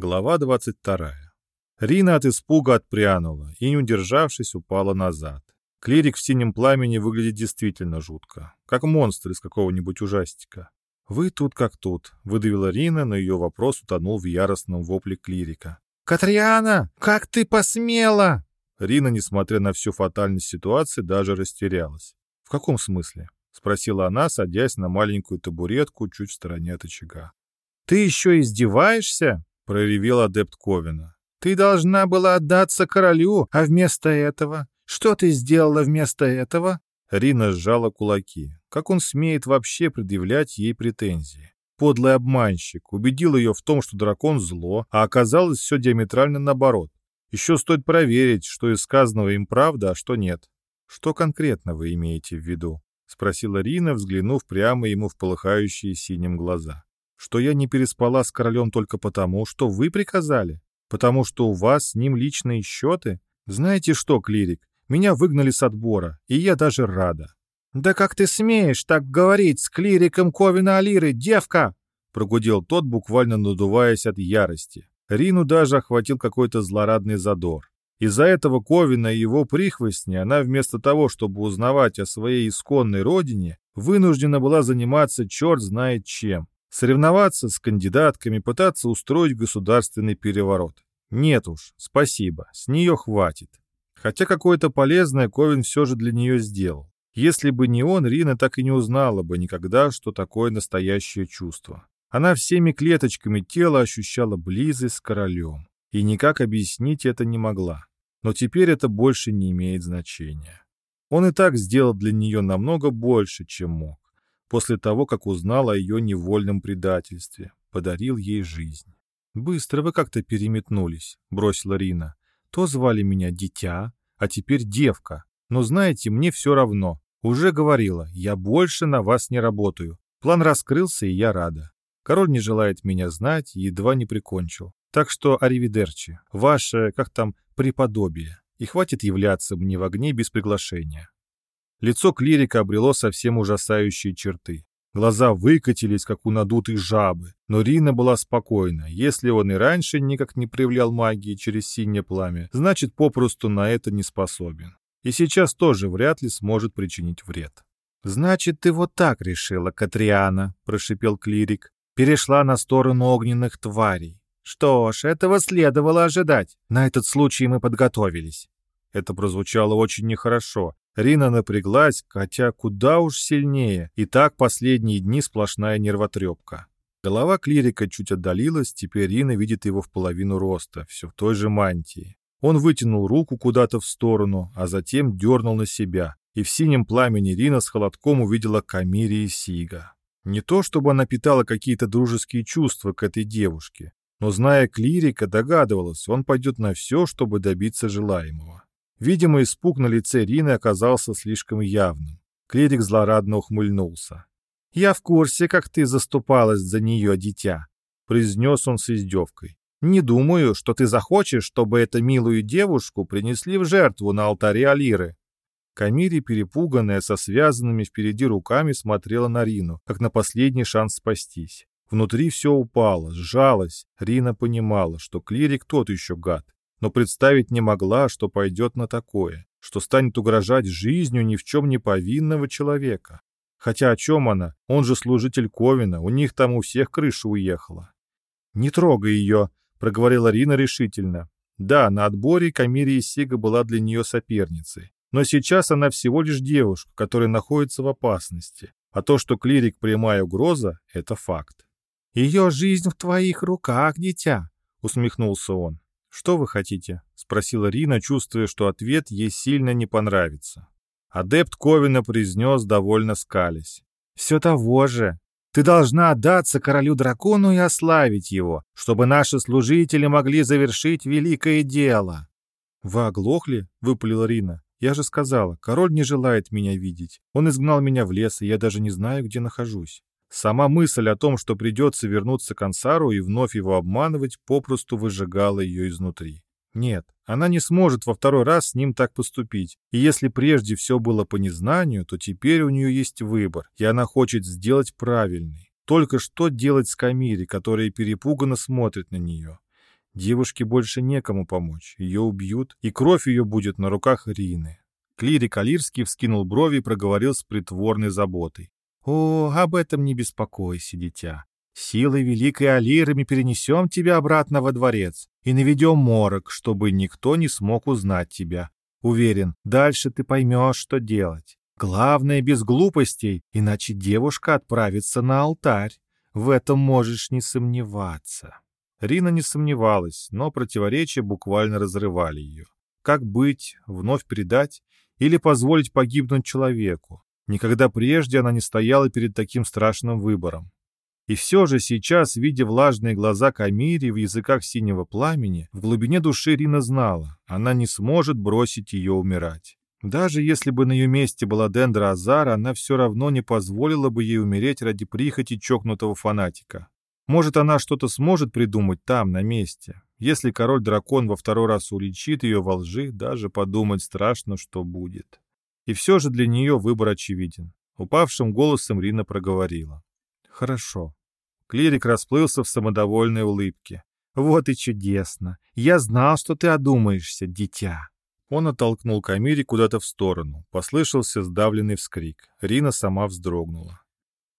Глава 22. Рина от испуга отпрянула и, не удержавшись, упала назад. Клирик в синем пламени выглядит действительно жутко, как монстр из какого-нибудь ужастика. «Вы тут как тут», — выдавила Рина, но ее вопрос утонул в яростном вопле клирика. «Катриана, как ты посмела?» Рина, несмотря на всю фатальность ситуации, даже растерялась. «В каком смысле?» — спросила она, садясь на маленькую табуретку чуть в стороне от очага. «Ты еще издеваешься?» Проревел адепт Ковина. «Ты должна была отдаться королю, а вместо этого... Что ты сделала вместо этого?» Рина сжала кулаки. Как он смеет вообще предъявлять ей претензии? Подлый обманщик убедил ее в том, что дракон зло, а оказалось все диаметрально наоборот. Еще стоит проверить, что из сказанного им правда, а что нет. «Что конкретно вы имеете в виду?» — спросила Рина, взглянув прямо ему в полыхающие синим глаза что я не переспала с королем только потому, что вы приказали? Потому что у вас с ним личные счеты? Знаете что, клирик, меня выгнали с отбора, и я даже рада». «Да как ты смеешь так говорить с клириком Ковина Алиры, девка?» Прогудел тот, буквально надуваясь от ярости. Рину даже охватил какой-то злорадный задор. Из-за этого Ковина и его прихвостни она вместо того, чтобы узнавать о своей исконной родине, вынуждена была заниматься черт знает чем. Соревноваться с кандидатками, пытаться устроить государственный переворот. Нет уж, спасибо, с нее хватит. Хотя какое-то полезное Ковин все же для нее сделал. Если бы не он, Рина так и не узнала бы никогда, что такое настоящее чувство. Она всеми клеточками тела ощущала близость с королем. И никак объяснить это не могла. Но теперь это больше не имеет значения. Он и так сделал для нее намного больше, чем мог после того, как узнал о ее невольном предательстве, подарил ей жизнь. «Быстро вы как-то переметнулись», — бросила Рина. «То звали меня дитя, а теперь девка. Но знаете, мне все равно. Уже говорила, я больше на вас не работаю. План раскрылся, и я рада. Король не желает меня знать едва не прикончил. Так что аривидерчи, ваше, как там, преподобие. И хватит являться мне в огне без приглашения. Лицо клирика обрело совсем ужасающие черты. Глаза выкатились, как у надутой жабы, но Рина была спокойна. Если он и раньше никак не проявлял магии через синее пламя, значит, попросту на это не способен. И сейчас тоже вряд ли сможет причинить вред. «Значит, ты вот так решила, Катриана», — прошипел клирик. «Перешла на сторону огненных тварей. Что ж, этого следовало ожидать. На этот случай мы подготовились». Это прозвучало очень нехорошо, Рина напряглась, хотя куда уж сильнее, и так последние дни сплошная нервотрепка. Голова клирика чуть отдалилась, теперь Рина видит его в половину роста, все в той же мантии. Он вытянул руку куда-то в сторону, а затем дернул на себя, и в синем пламени Рина с холодком увидела Камири и Сига. Не то, чтобы она питала какие-то дружеские чувства к этой девушке, но, зная клирика, догадывалась, он пойдет на все, чтобы добиться желаемого. Видимо, испуг на лице Рины оказался слишком явным. Клирик злорадно ухмыльнулся. «Я в курсе, как ты заступалась за нее, дитя», — произнес он с издевкой. «Не думаю, что ты захочешь, чтобы эту милую девушку принесли в жертву на алтаре Алиры». Камири, перепуганная, со связанными впереди руками, смотрела на Рину, как на последний шанс спастись. Внутри все упало, сжалось. Рина понимала, что клирик тот еще гад но представить не могла, что пойдет на такое, что станет угрожать жизнью ни в чем не повинного человека. Хотя о чем она? Он же служитель Ковина, у них там у всех крыша уехала. «Не трогай ее», — проговорила Рина решительно. Да, на отборе Камирия Сига была для нее соперницей, но сейчас она всего лишь девушка, которая находится в опасности, а то, что клирик прямая угроза, — это факт. «Ее жизнь в твоих руках, дитя», — усмехнулся он. «Что вы хотите?» — спросила Рина, чувствуя, что ответ ей сильно не понравится. Адепт Ковина произнес, довольно скались. «Все того же. Ты должна отдаться королю-дракону и ославить его, чтобы наши служители могли завершить великое дело». «Вы оглохли?» — выпалила Рина. «Я же сказала, король не желает меня видеть. Он изгнал меня в лес, и я даже не знаю, где нахожусь». Сама мысль о том, что придется вернуться к Ансару и вновь его обманывать, попросту выжигала ее изнутри. Нет, она не сможет во второй раз с ним так поступить. И если прежде все было по незнанию, то теперь у нее есть выбор, и она хочет сделать правильный. Только что делать с Камири, которая перепуганно смотрит на нее? Девушке больше некому помочь, ее убьют, и кровь ее будет на руках Рины. Клирик Алирский вскинул брови и проговорил с притворной заботой. «О, об этом не беспокойся, дитя. Силой великой Алиры мы перенесем тебя обратно во дворец и наведем морок, чтобы никто не смог узнать тебя. Уверен, дальше ты поймешь, что делать. Главное, без глупостей, иначе девушка отправится на алтарь. В этом можешь не сомневаться». Рина не сомневалась, но противоречия буквально разрывали ее. Как быть, вновь предать или позволить погибнуть человеку? Никогда прежде она не стояла перед таким страшным выбором. И все же сейчас, видя влажные глаза Камири в языках синего пламени, в глубине души Рина знала, она не сможет бросить ее умирать. Даже если бы на ее месте была Дендра Азара, она все равно не позволила бы ей умереть ради прихоти чокнутого фанатика. Может, она что-то сможет придумать там, на месте. Если король-дракон во второй раз уличит ее во лжи, даже подумать страшно, что будет. И все же для нее выбор очевиден. Упавшим голосом Рина проговорила. «Хорошо. Клирик расплылся в самодовольной улыбке. «Вот и чудесно! Я знал, что ты одумаешься, дитя!» Он оттолкнул Камири куда-то в сторону. Послышался сдавленный вскрик. Рина сама вздрогнула.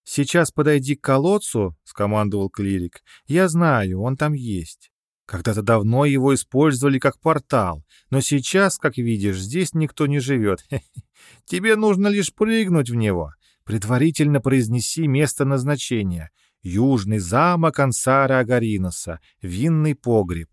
«Сейчас подойди к колодцу», — скомандовал клирик. «Я знаю, он там есть. Когда-то давно его использовали как портал, но сейчас, как видишь, здесь никто не живет. Тебе нужно лишь прыгнуть в него. Предварительно произнеси место назначения. Южный замок Ансара Агариноса, винный погреб.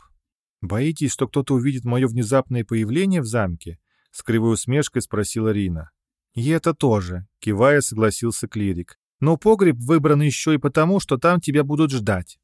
Боитесь, что кто-то увидит мое внезапное появление в замке? С кривой усмешкой спросила Рина. И это тоже, кивая, согласился клирик. Но погреб выбран еще и потому, что там тебя будут ждать.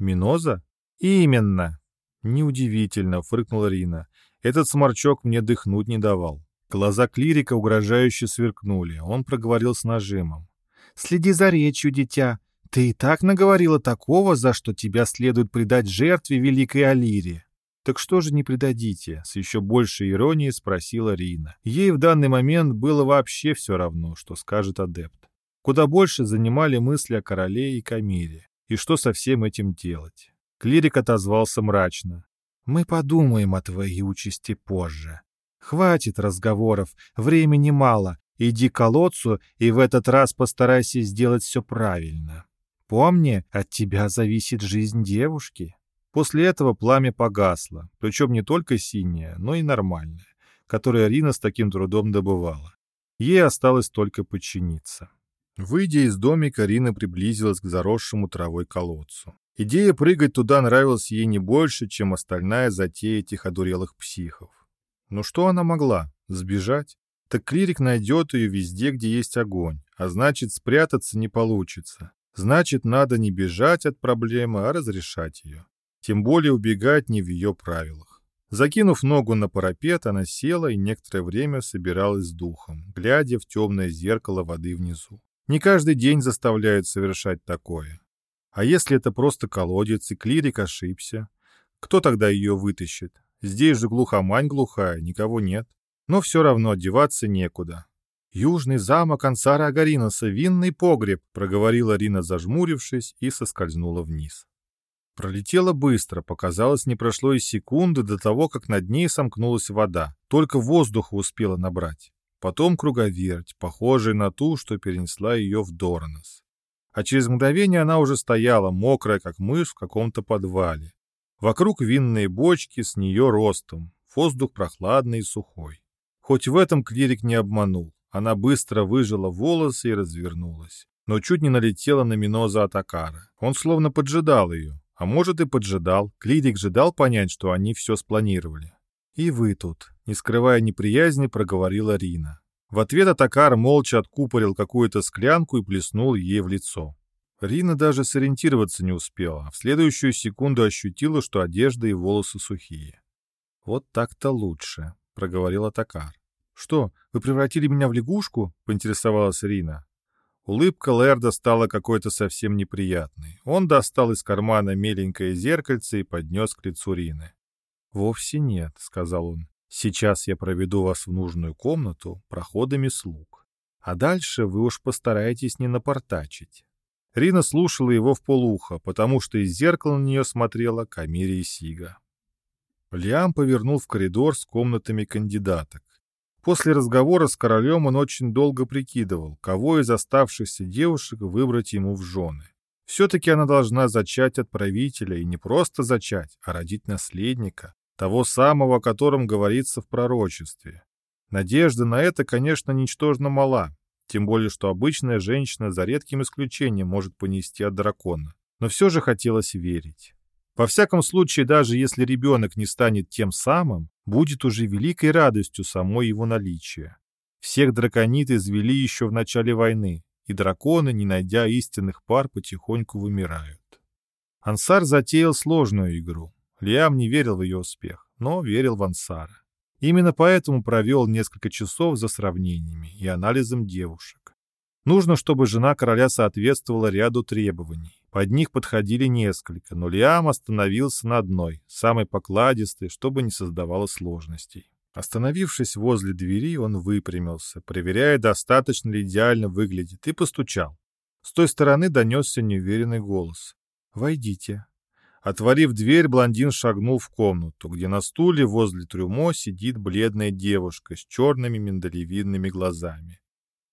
Миноза? Именно. Неудивительно, фыркнула Рина. Этот сморчок мне дыхнуть не давал. Глаза клирика угрожающе сверкнули. Он проговорил с нажимом. «Следи за речью, дитя. Ты и так наговорила такого, за что тебя следует предать жертве великой Алире. Так что же не предадите? С еще большей иронией спросила Рина. Ей в данный момент было вообще все равно, что скажет адепт. Куда больше занимали мысли о короле и Камире. И что со всем этим делать? Клирик отозвался мрачно. «Мы подумаем о твоей участи позже. Хватит разговоров, времени мало. Иди к колодцу и в этот раз постарайся сделать все правильно». Помни, от тебя зависит жизнь девушки. После этого пламя погасло, причем не только синее, но и нормальное, которое Рина с таким трудом добывала. Ей осталось только подчиниться. Выйдя из домика, Рина приблизилась к заросшему травой колодцу. Идея прыгать туда нравилась ей не больше, чем остальная затея этих одурелых психов. Но что она могла? Сбежать? Так клирик найдет ее везде, где есть огонь, а значит, спрятаться не получится. Значит, надо не бежать от проблемы, а разрешать ее. Тем более убегать не в ее правилах. Закинув ногу на парапет, она села и некоторое время собиралась с духом, глядя в темное зеркало воды внизу. Не каждый день заставляют совершать такое. А если это просто колодец, и клирик ошибся? Кто тогда ее вытащит? Здесь же глухомань глухая, никого нет. Но все равно одеваться некуда. «Южный замок Ансара Агариноса, винный погреб», — проговорила Рина, зажмурившись, и соскользнула вниз. Пролетела быстро, показалось, не прошло и секунды до того, как над ней сомкнулась вода, только воздуха успела набрать. Потом круговерть, похожая на ту, что перенесла ее в Доронос. А через мгновение она уже стояла, мокрая, как мышь в каком-то подвале. Вокруг винные бочки с нее ростом, воздух прохладный и сухой. Хоть в этом клирик не обманул. Она быстро выжила волосы и развернулась. Но чуть не налетела на Миноза Атакара. Он словно поджидал ее. А может и поджидал. Клирик же дал понять, что они все спланировали. «И вы тут», — не скрывая неприязни, проговорила Рина. В ответ Атакар молча откупорил какую-то склянку и плеснул ей в лицо. Рина даже сориентироваться не успела, а в следующую секунду ощутила, что одежда и волосы сухие. «Вот так-то лучше», — проговорил Атакар. «Что, вы превратили меня в лягушку?» — поинтересовалась Рина. Улыбка Лерда стала какой-то совсем неприятной. Он достал из кармана меленькое зеркальце и поднес к лицу Рины. «Вовсе нет», — сказал он. «Сейчас я проведу вас в нужную комнату проходами слуг. А дальше вы уж постараетесь не напортачить». Рина слушала его в полуха, потому что из зеркала на нее смотрела Камирия Сига. Лиам повернул в коридор с комнатами кандидаток. После разговора с королем он очень долго прикидывал, кого из оставшихся девушек выбрать ему в жены. Все-таки она должна зачать от правителя, и не просто зачать, а родить наследника, того самого, о котором говорится в пророчестве. Надежда на это, конечно, ничтожно мала, тем более, что обычная женщина за редким исключением может понести от дракона. Но все же хотелось верить. Во всяком случае, даже если ребенок не станет тем самым, будет уже великой радостью само его наличие. Всех драконит извели еще в начале войны, и драконы, не найдя истинных пар, потихоньку вымирают. Ансар затеял сложную игру. Лиам не верил в ее успех, но верил в Ансара. Именно поэтому провел несколько часов за сравнениями и анализом девушек. Нужно, чтобы жена короля соответствовала ряду требований. Под них подходили несколько, но Лиам остановился на одной, самой покладистой, чтобы не создавало сложностей. Остановившись возле двери, он выпрямился, проверяя, достаточно ли идеально выглядит, и постучал. С той стороны донесся неуверенный голос. «Войдите». Отворив дверь, блондин шагнул в комнату, где на стуле возле трюмо сидит бледная девушка с черными миндалевидными глазами.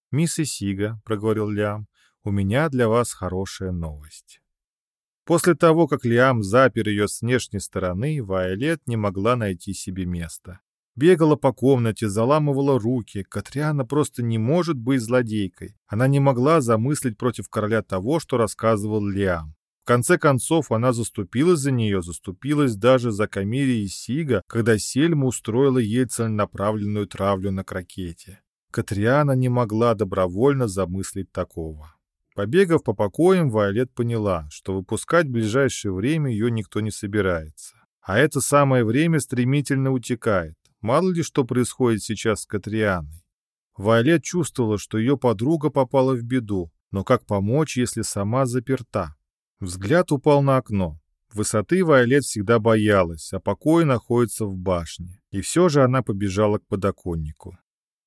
«Мисс Исига», — проговорил Лям, — «у меня для вас хорошая новость». После того, как Лиам запер ее с внешней стороны, Вайолет не могла найти себе места. Бегала по комнате, заламывала руки. Катриана просто не может быть злодейкой. Она не могла замыслить против короля того, что рассказывал Лиам. В конце концов, она заступилась за нее, заступилась даже за Камири и Сига, когда Сельма устроила ей целенаправленную травлю на крокете. Катриана не могла добровольно замыслить такого. Побегав по покоям, Вайолет поняла, что выпускать в ближайшее время ее никто не собирается. А это самое время стремительно утекает. Мало ли что происходит сейчас с Катрианой. Вайолет чувствовала, что ее подруга попала в беду, но как помочь, если сама заперта? Взгляд упал на окно. Высоты Вайолет всегда боялась, а покой находится в башне. И все же она побежала к подоконнику.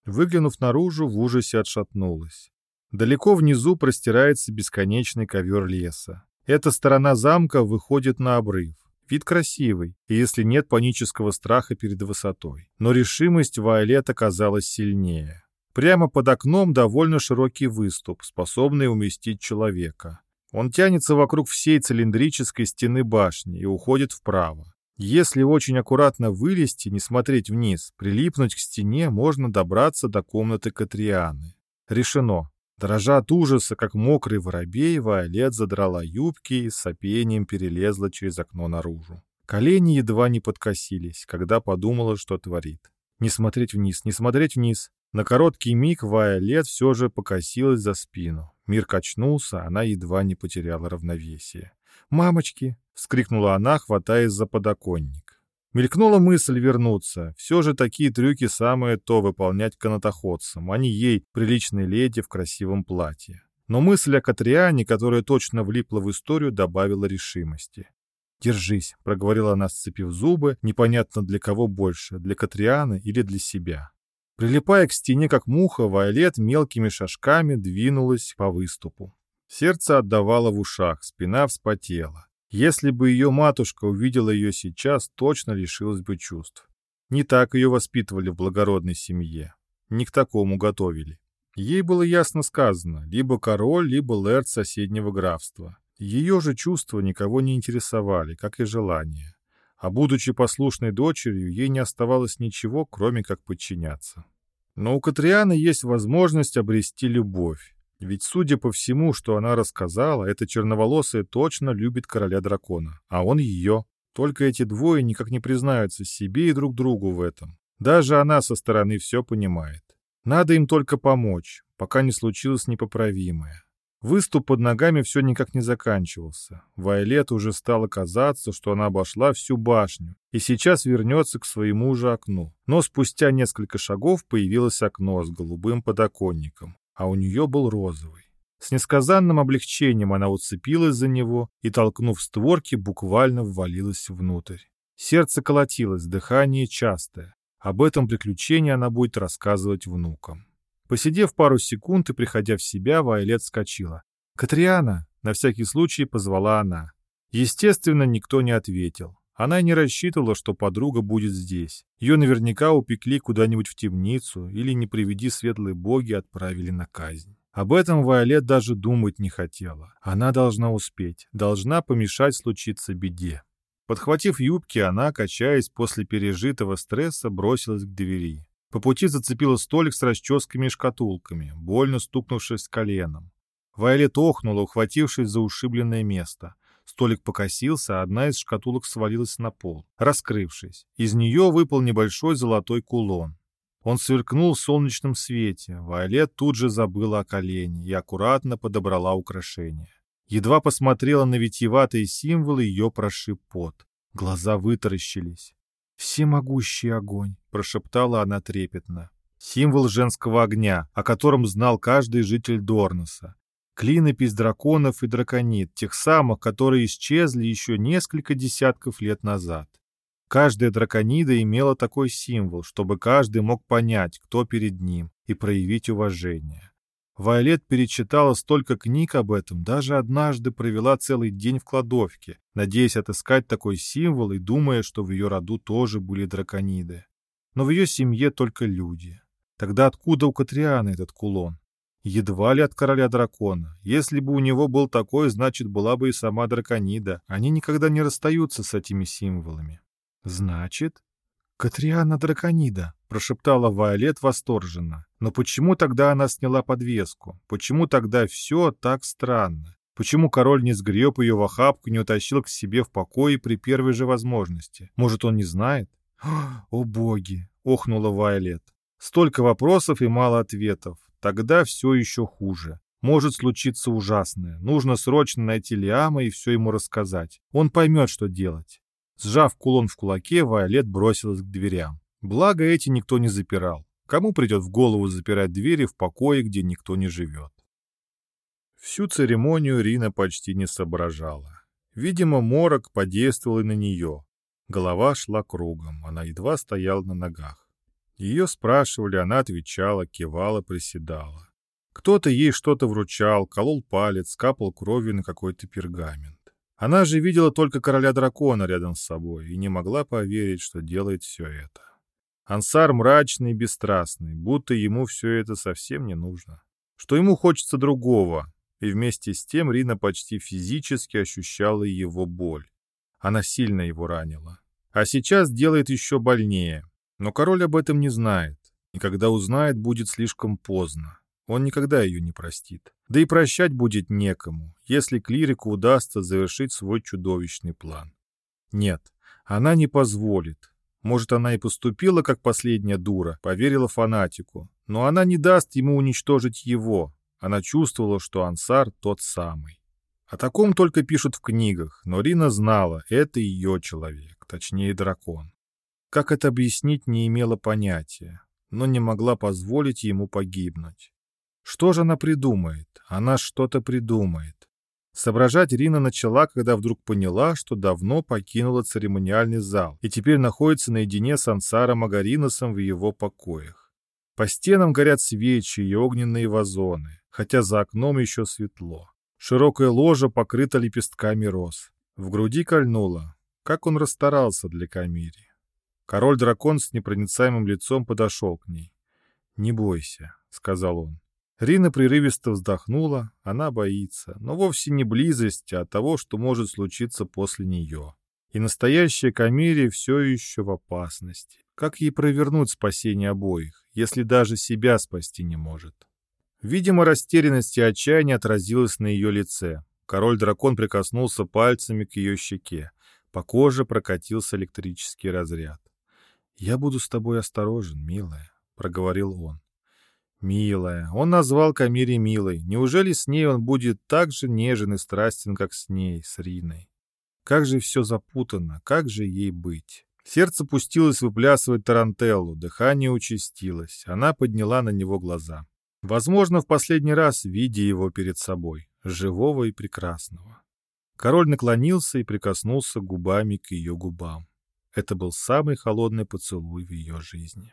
Выглянув наружу, в ужасе отшатнулась. Далеко внизу простирается бесконечный ковер леса. Эта сторона замка выходит на обрыв. Вид красивый, если нет панического страха перед высотой. Но решимость Вайолет оказалась сильнее. Прямо под окном довольно широкий выступ, способный уместить человека. Он тянется вокруг всей цилиндрической стены башни и уходит вправо. Если очень аккуратно вылезти, не смотреть вниз, прилипнуть к стене, можно добраться до комнаты Катрианы. Решено. Дрожа от ужаса, как мокрый воробей, Виолет задрала юбки и с сопением перелезла через окно наружу. Колени едва не подкосились, когда подумала, что творит. Не смотреть вниз, не смотреть вниз. На короткий миг Виолет все же покосилась за спину. Мир качнулся, она едва не потеряла равновесие. «Мамочки!» — вскрикнула она, хватаясь за подоконник. Мелькнула мысль вернуться. Все же такие трюки самое то выполнять канатоходцам, а не ей, приличной леди в красивом платье. Но мысль о Катриане, которая точно влипла в историю, добавила решимости. «Держись», — проговорила она, сцепив зубы, непонятно для кого больше, для Катрианы или для себя. Прилипая к стене, как муха, Вайолет мелкими шажками двинулась по выступу. Сердце отдавало в ушах, спина вспотела. Если бы ее матушка увидела ее сейчас, точно лишилась бы чувств. Не так ее воспитывали в благородной семье. Не к такому готовили. Ей было ясно сказано, либо король, либо лэрд соседнего графства. Ее же чувства никого не интересовали, как и желания. А будучи послушной дочерью, ей не оставалось ничего, кроме как подчиняться. Но у Катрианы есть возможность обрести любовь. Ведь, судя по всему, что она рассказала, эта черноволосая точно любит короля дракона, а он ее. Только эти двое никак не признаются себе и друг другу в этом. Даже она со стороны все понимает. Надо им только помочь, пока не случилось непоправимое. Выступ под ногами все никак не заканчивался. Вайолет уже стало казаться, что она обошла всю башню и сейчас вернется к своему же окну. Но спустя несколько шагов появилось окно с голубым подоконником а у нее был розовый. С несказанным облегчением она уцепилась за него и, толкнув створки, буквально ввалилась внутрь. Сердце колотилось, дыхание частое. Об этом приключении она будет рассказывать внукам. Посидев пару секунд и приходя в себя, Вайолет вскочила. «Катриана!» — На всякий случай позвала она. Естественно, никто не ответил. Она не рассчитывала, что подруга будет здесь. Ее наверняка упекли куда-нибудь в темницу или, не приведи светлые боги, отправили на казнь. Об этом Вайолет даже думать не хотела. Она должна успеть, должна помешать случиться беде. Подхватив юбки, она, качаясь после пережитого стресса, бросилась к двери. По пути зацепила столик с расческами и шкатулками, больно стукнувшись коленом. Вайолет охнула, ухватившись за ушибленное место. Столик покосился, а одна из шкатулок свалилась на пол, раскрывшись. Из нее выпал небольшой золотой кулон. Он сверкнул в солнечном свете. Вайолет тут же забыла о колене и аккуратно подобрала украшение. Едва посмотрела на витиеватые символы, ее прошиб пот. Глаза вытаращились. «Всемогущий огонь!» — прошептала она трепетно. Символ женского огня, о котором знал каждый житель Дорноса. Клинопись драконов и драконит, тех самых, которые исчезли еще несколько десятков лет назад. Каждая драконида имела такой символ, чтобы каждый мог понять, кто перед ним, и проявить уважение. Вайолет перечитала столько книг об этом, даже однажды провела целый день в кладовке, надеясь отыскать такой символ и думая, что в ее роду тоже были дракониды. Но в ее семье только люди. Тогда откуда у Катрианы этот кулон? Едва ли от короля дракона. Если бы у него был такой, значит, была бы и сама драконида. Они никогда не расстаются с этими символами. Значит, Катриана драконида, прошептала Вайолет восторженно. Но почему тогда она сняла подвеску? Почему тогда все так странно? Почему король не сгреб ее в охапку, не утащил к себе в покое при первой же возможности? Может, он не знает? «О боги!» — охнула Вайолет. Столько вопросов и мало ответов. Тогда все еще хуже. Может случиться ужасное. Нужно срочно найти Лиама и все ему рассказать. Он поймет, что делать. Сжав кулон в кулаке, Вайолет бросилась к дверям. Благо эти никто не запирал. Кому придет в голову запирать двери в покое, где никто не живет? Всю церемонию Рина почти не соображала. Видимо, морок подействовал и на нее. Голова шла кругом, она едва стояла на ногах. Ее спрашивали, она отвечала, кивала, приседала. Кто-то ей что-то вручал, колол палец, капал кровью на какой-то пергамент. Она же видела только короля дракона рядом с собой и не могла поверить, что делает все это. Ансар мрачный и бесстрастный, будто ему все это совсем не нужно. Что ему хочется другого, и вместе с тем Рина почти физически ощущала его боль. Она сильно его ранила. А сейчас делает еще больнее. Но король об этом не знает, и когда узнает, будет слишком поздно. Он никогда ее не простит. Да и прощать будет некому, если клирику удастся завершить свой чудовищный план. Нет, она не позволит. Может, она и поступила, как последняя дура, поверила фанатику. Но она не даст ему уничтожить его. Она чувствовала, что Ансар тот самый. О таком только пишут в книгах, но Рина знала, это ее человек, точнее дракон. Как это объяснить, не имела понятия, но не могла позволить ему погибнуть. Что же она придумает? Она что-то придумает. Соображать Рина начала, когда вдруг поняла, что давно покинула церемониальный зал и теперь находится наедине с Ансаром Агариносом в его покоях. По стенам горят свечи и огненные вазоны, хотя за окном еще светло. Широкое ложе покрыто лепестками роз. В груди кольнуло. Как он расстарался для Камири. Король-дракон с непроницаемым лицом подошел к ней. «Не бойся», — сказал он. Рина прерывисто вздохнула, она боится, но вовсе не близости, а того, что может случиться после нее. И настоящая Камири все еще в опасности. Как ей провернуть спасение обоих, если даже себя спасти не может? Видимо, растерянность и отчаяние отразилось на ее лице. Король-дракон прикоснулся пальцами к ее щеке. По коже прокатился электрический разряд. «Я буду с тобой осторожен, милая», — проговорил он. «Милая». Он назвал Камири милой. Неужели с ней он будет так же нежен и страстен, как с ней, с Риной? Как же все запутано, как же ей быть? Сердце пустилось выплясывать тарантеллу, дыхание участилось. Она подняла на него глаза. Возможно, в последний раз, видя его перед собой, живого и прекрасного. Король наклонился и прикоснулся губами к ее губам. Это был самый холодный поцелуй в ее жизни.